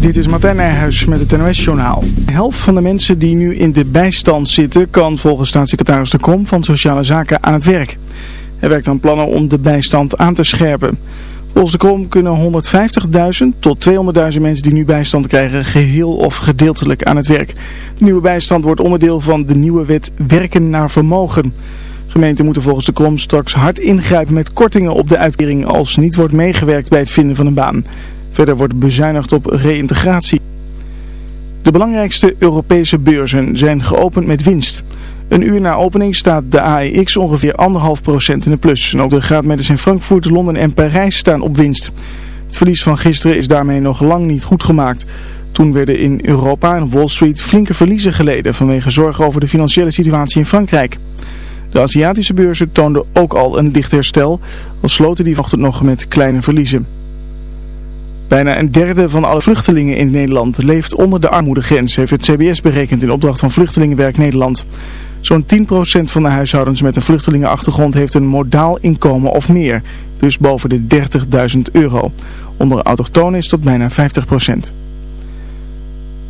Dit is Martijn Nijhuis met het NOS-journaal. De helft van de mensen die nu in de bijstand zitten kan volgens staatssecretaris De Krom van Sociale Zaken aan het werk. Hij werkt aan plannen om de bijstand aan te scherpen. Volgens De Krom kunnen 150.000 tot 200.000 mensen die nu bijstand krijgen geheel of gedeeltelijk aan het werk. De nieuwe bijstand wordt onderdeel van de nieuwe wet Werken naar Vermogen. Gemeenten moeten volgens De Krom straks hard ingrijpen met kortingen op de uitkering als niet wordt meegewerkt bij het vinden van een baan. Verder wordt bezuinigd op reïntegratie. De belangrijkste Europese beurzen zijn geopend met winst. Een uur na opening staat de AEX ongeveer 1,5% in de plus. En ook de graadmeters in Frankfurt, Londen en Parijs staan op winst. Het verlies van gisteren is daarmee nog lang niet goed gemaakt. Toen werden in Europa en Wall Street flinke verliezen geleden vanwege zorgen over de financiële situatie in Frankrijk. De Aziatische beurzen toonden ook al een licht herstel, al sloten die vanochtend nog met kleine verliezen. Bijna een derde van alle vluchtelingen in Nederland leeft onder de armoedegrens, heeft het CBS berekend in opdracht van Vluchtelingenwerk Nederland. Zo'n 10% van de huishoudens met een vluchtelingenachtergrond heeft een modaal inkomen of meer, dus boven de 30.000 euro. Onder autochtonen is dat bijna 50%.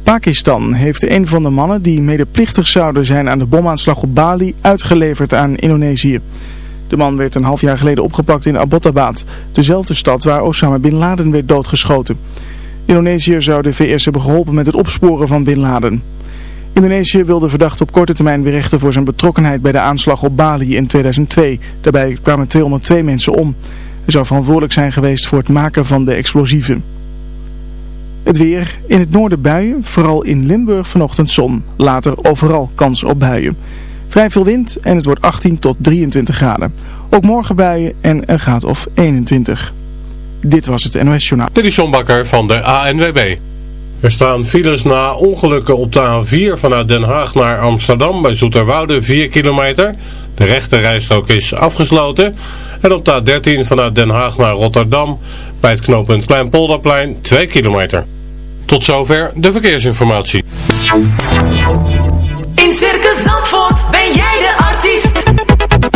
Pakistan heeft een van de mannen die medeplichtig zouden zijn aan de bomaanslag op Bali uitgeleverd aan Indonesië. De man werd een half jaar geleden opgepakt in Abbottabad, dezelfde stad waar Osama Bin Laden werd doodgeschoten. Indonesië zou de VS hebben geholpen met het opsporen van Bin Laden. Indonesië wilde verdacht op korte termijn berechten voor zijn betrokkenheid bij de aanslag op Bali in 2002. Daarbij kwamen 202 mensen om. Hij zou verantwoordelijk zijn geweest voor het maken van de explosieven. Het weer. In het noorden buien, vooral in Limburg vanochtend zon. Later overal kans op buien. Vrij veel wind en het wordt 18 tot 23 graden. Ook morgen buien en een graad of 21. Dit was het NOS Journaal. Dit is John Bakker van de ANWB. Er staan files na ongelukken op de A4 vanuit Den Haag naar Amsterdam bij Zoeterwoude 4 kilometer. De rechte rijstrook is afgesloten. En op de A13 vanuit Den Haag naar Rotterdam bij het knooppunt Kleinpolderplein 2 kilometer. Tot zover de verkeersinformatie. In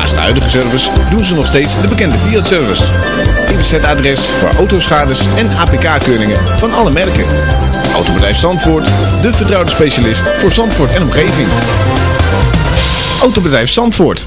Naast de huidige service doen ze nog steeds de bekende Fiat-service. DWZ-adres voor autoschades en APK-keuringen van alle merken. Autobedrijf Zandvoort, de vertrouwde specialist voor Zandvoort en omgeving. Autobedrijf Zandvoort.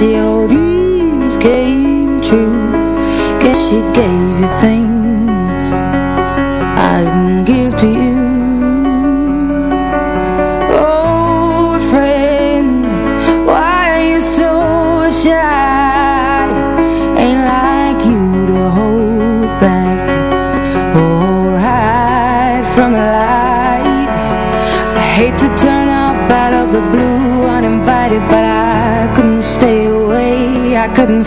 your dreams came true. Guess she gave you things I didn't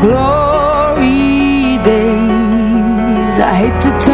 glory days. I hate to turn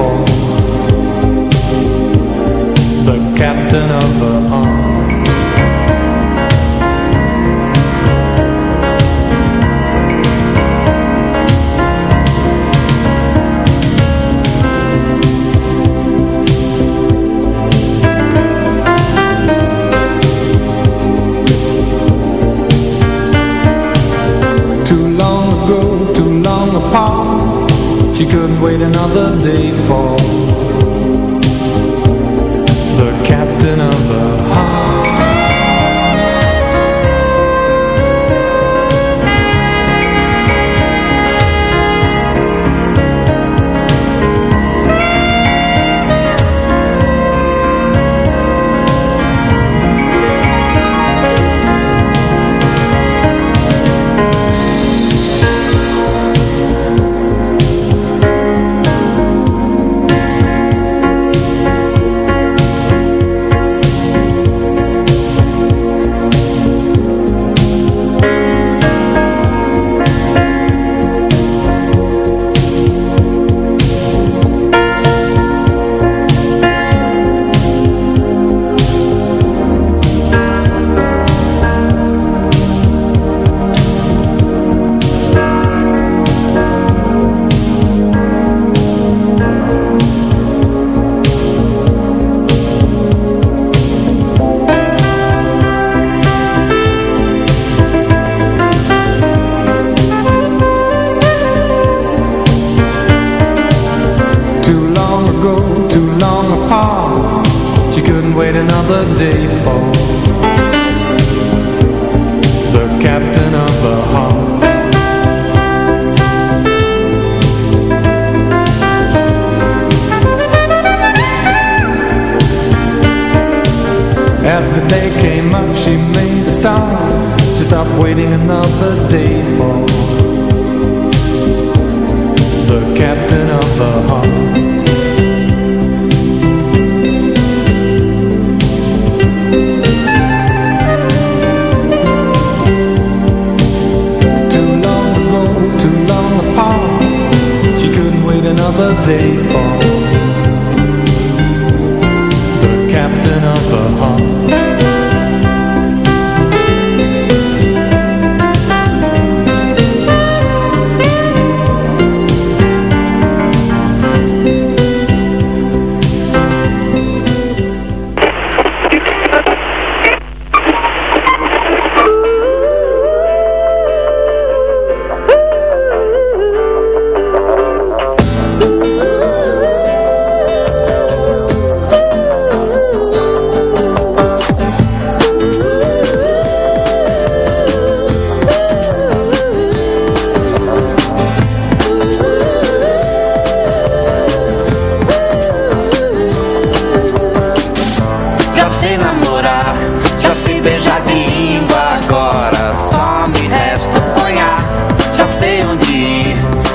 day for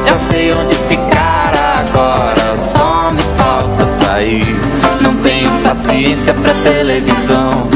Já sei onde ficar agora, só me falta sair. Não tenho paciência pra televisão.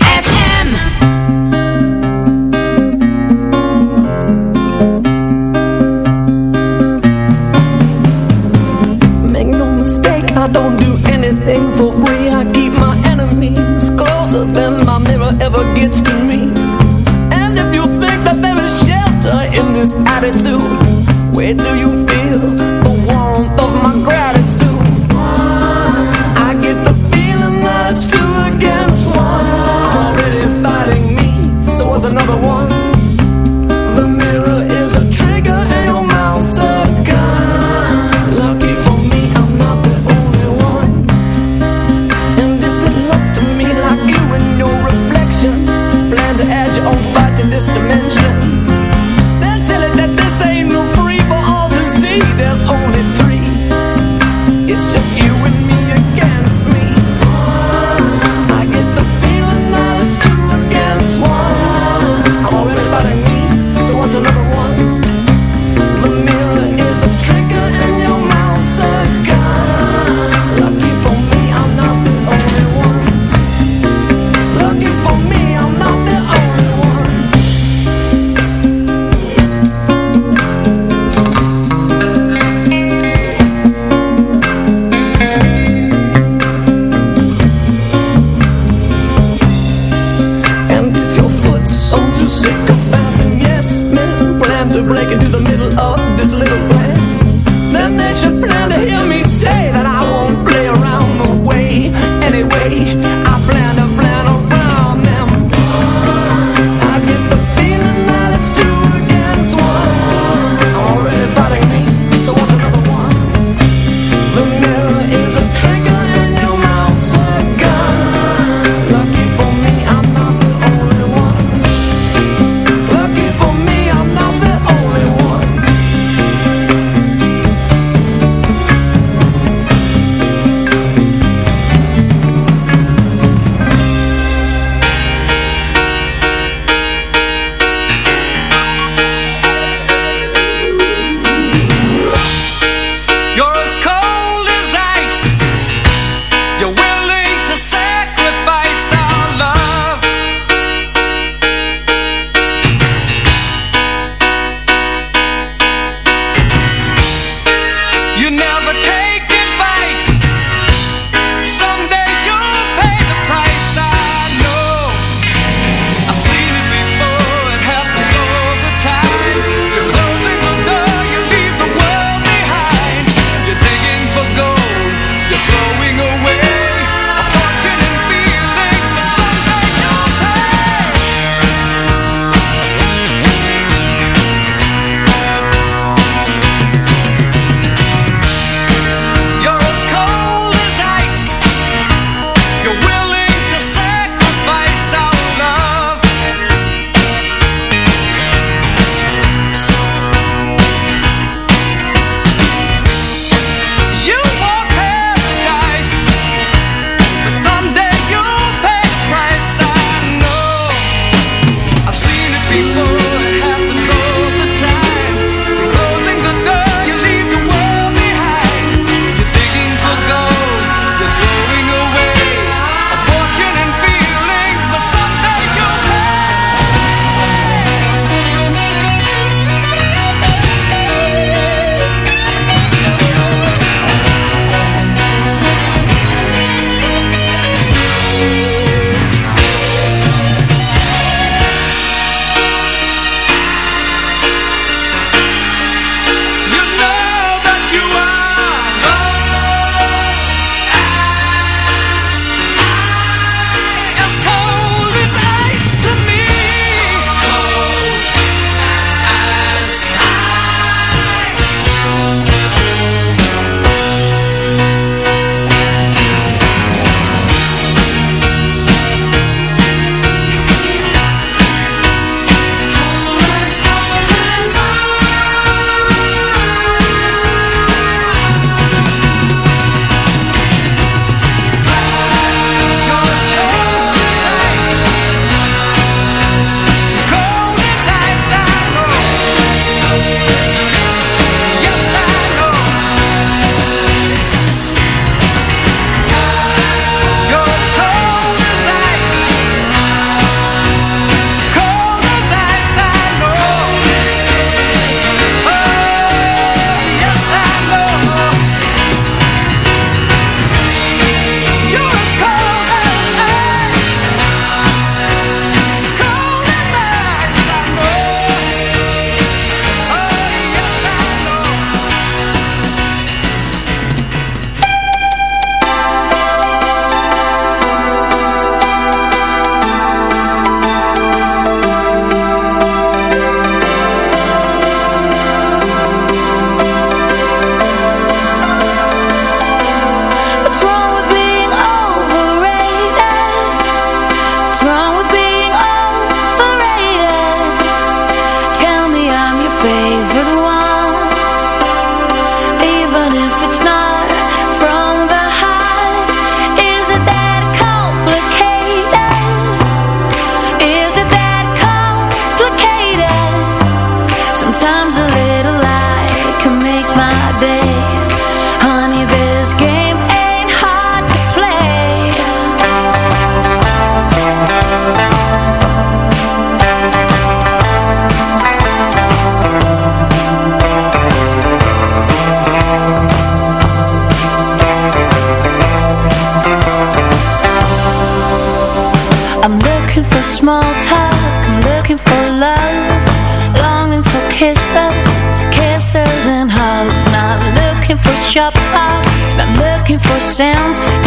for sounds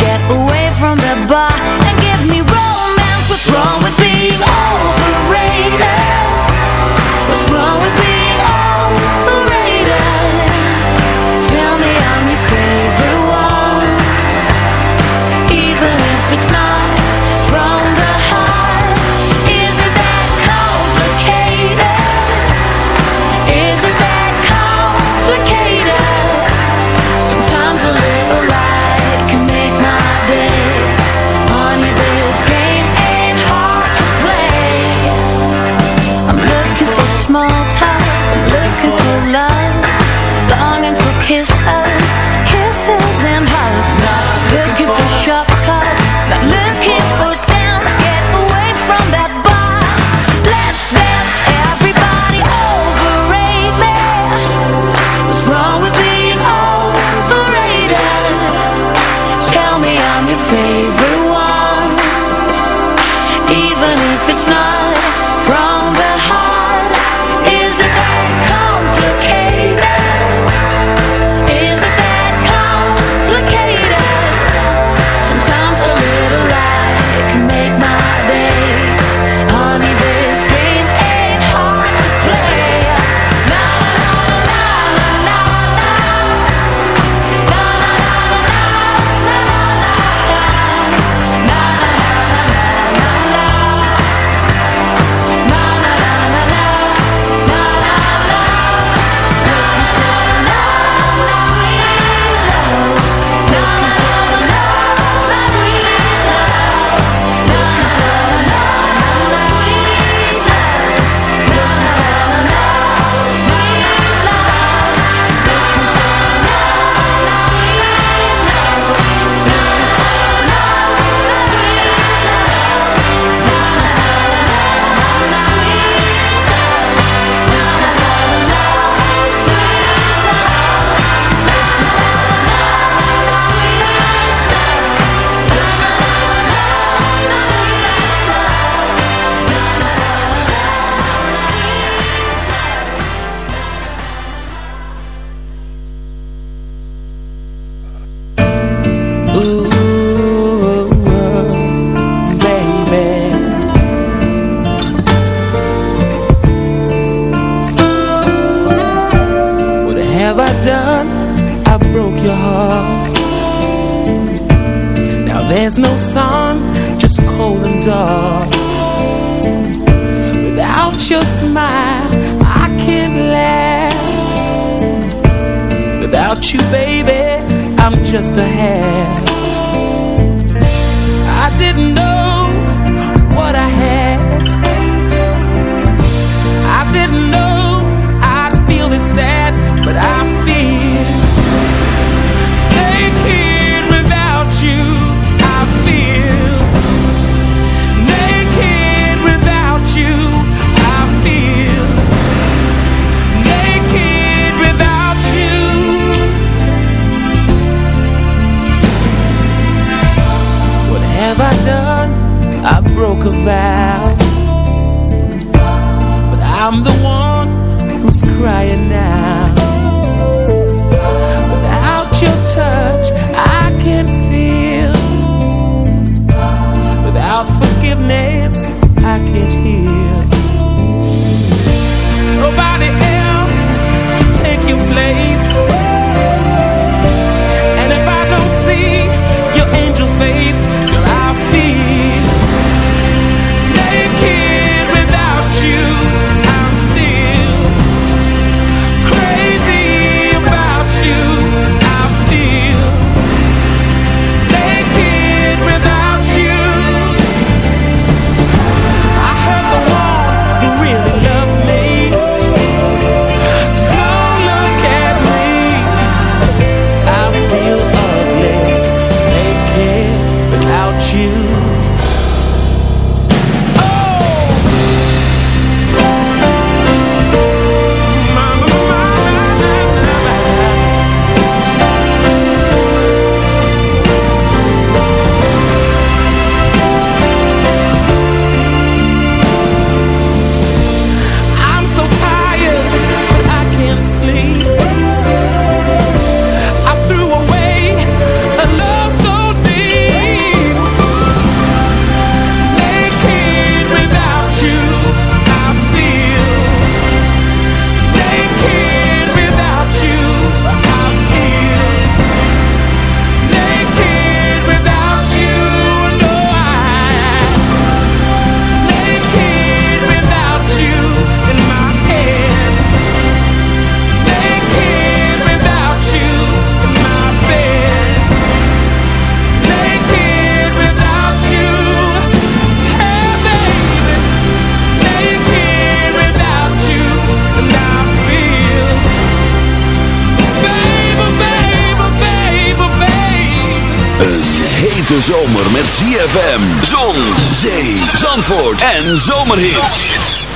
hete zomer met ZFM, zon, zee, zandvoort en zomerhits.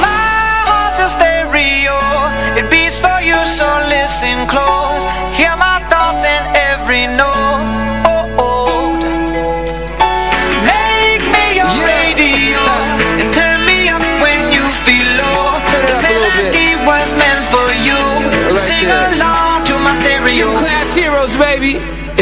My heart's a stereo, it beats for you, so listen close.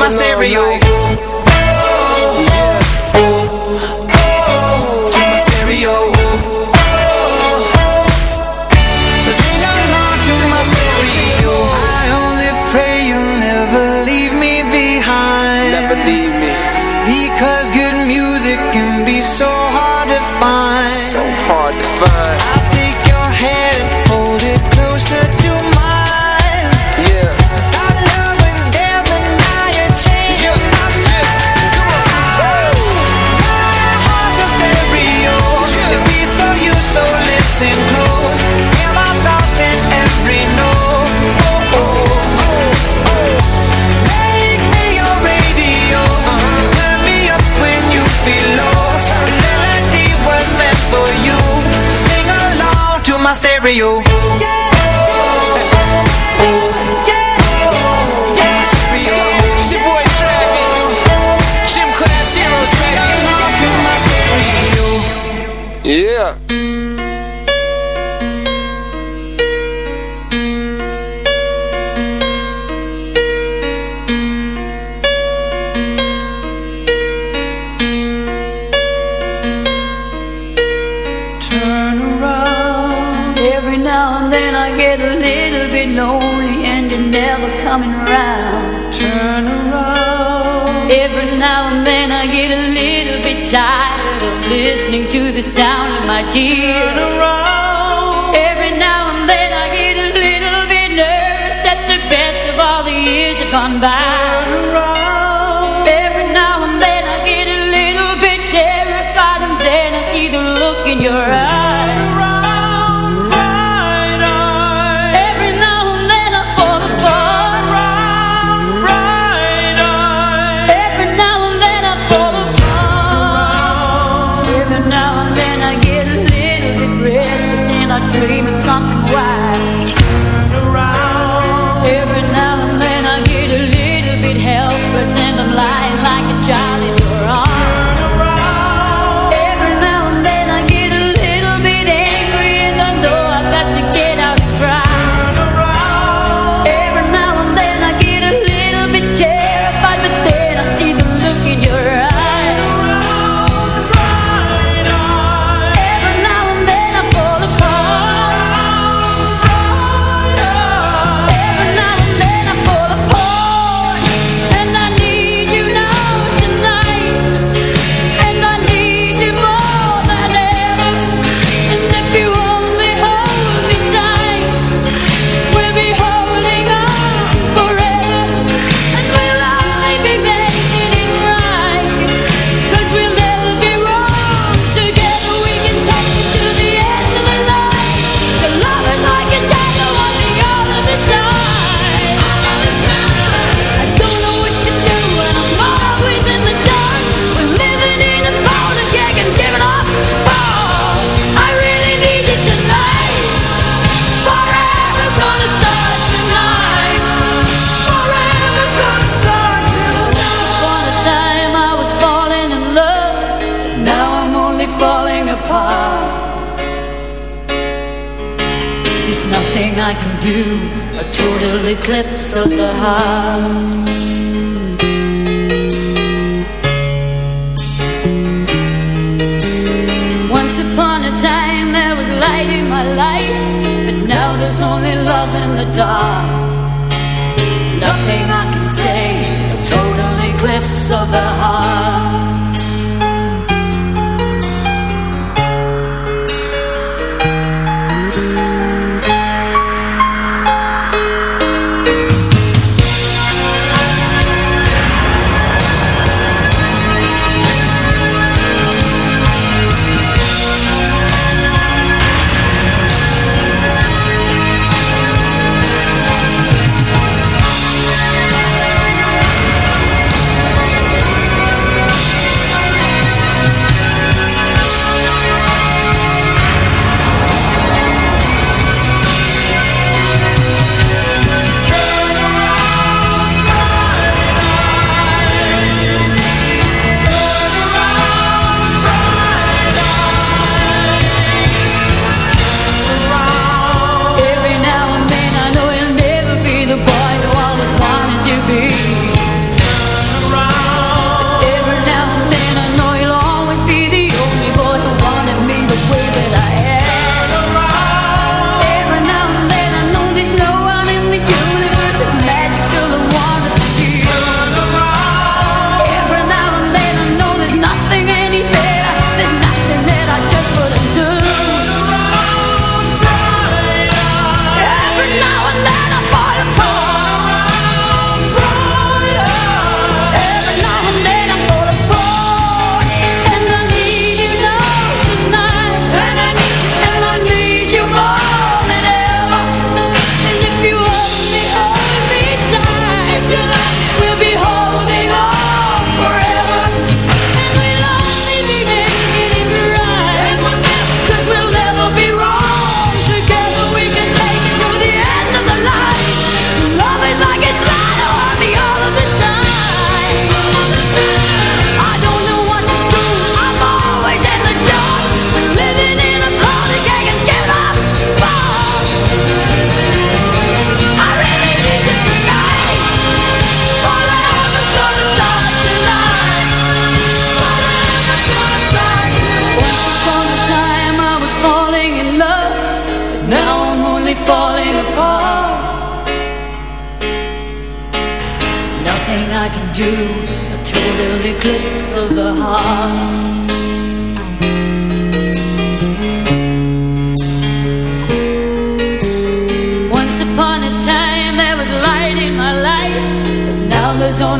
más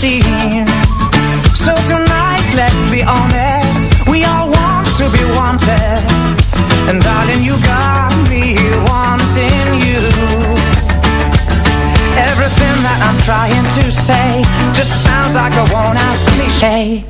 So tonight, let's be honest. We all want to be wanted. And darling, you got me wanting you. Everything that I'm trying to say Just sounds like a worn-out cliche.